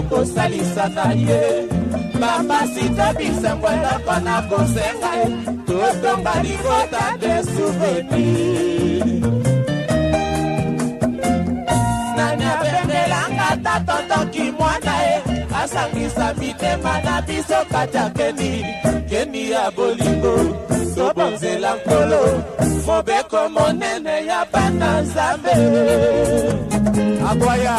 okosalisaka ye mamasi tobisango eloko na kosenga ye totonga libota de souveni nani apembelanga ta totoki mwana ye asangisa mitema na biso katya keni keni ya bolingo tobonzela nkolo mobeko monene ya bana nzambe aboya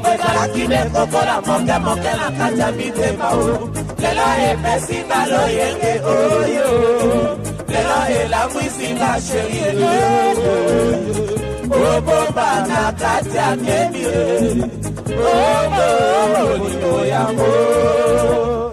body ezala kine kokola na kati ya mitema o lelo epesinga loyenge oyo lelo elamwisinga sheri elelo na kati ya oh, oh, oh, oh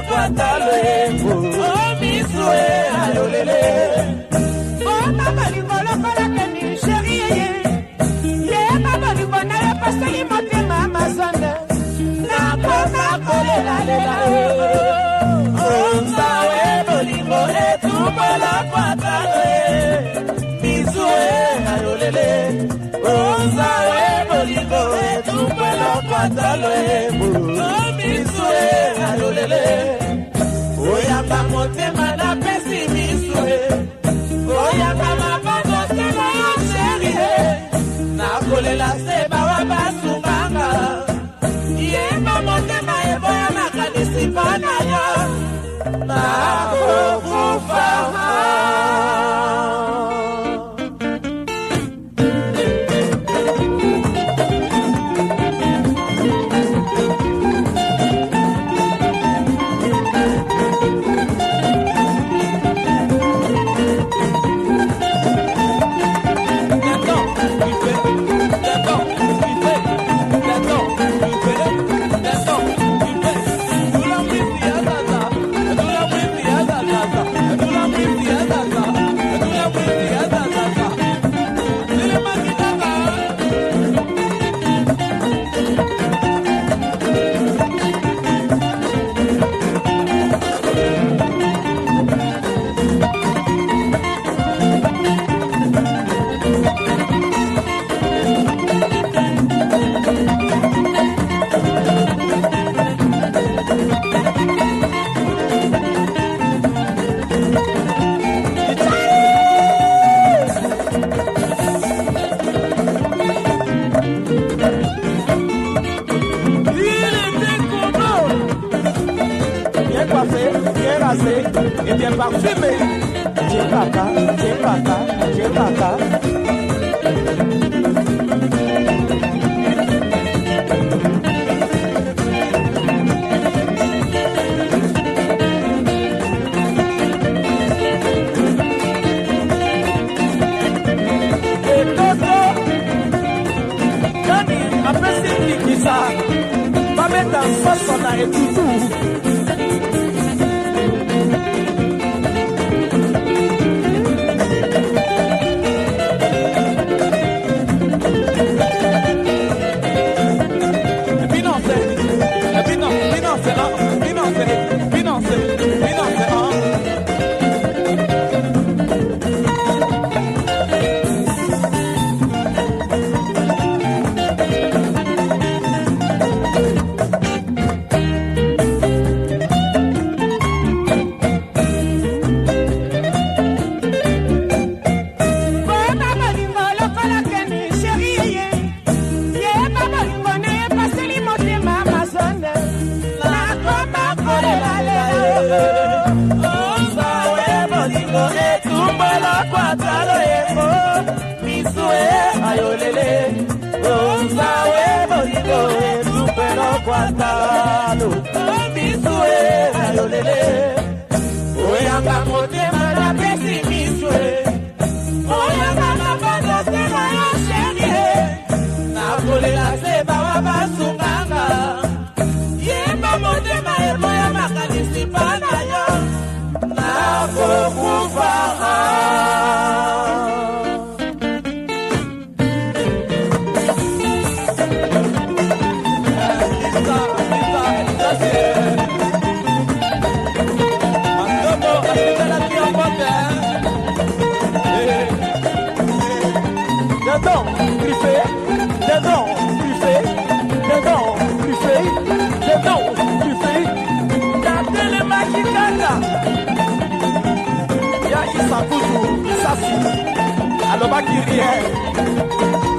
moto atalo embo omisu e alolele omama likolokolakeni sheri yeye yeba bolingo na yo paseli motema mazonda nakoma kolelalela onzawe bolingo etumbolako atalo e misu e alolele onzawe bolingo etumbolako atalo embo manaya ta ẹ̀jẹ̀ bàtà Apesi ni kisa, pameta sọsọ na etutu. I'm faltaba J'adore, tu fais, j'adore, tu fais, j'adore, tu fais, j'adore, tu fais. Gardez les magicana. Y'a Issa Kouzou, Sassi, Aloba Kirien.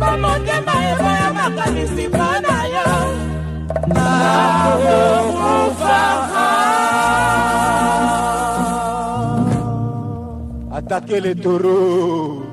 bomotema eza ya makanisi mpo na yo akokufaka atake le toro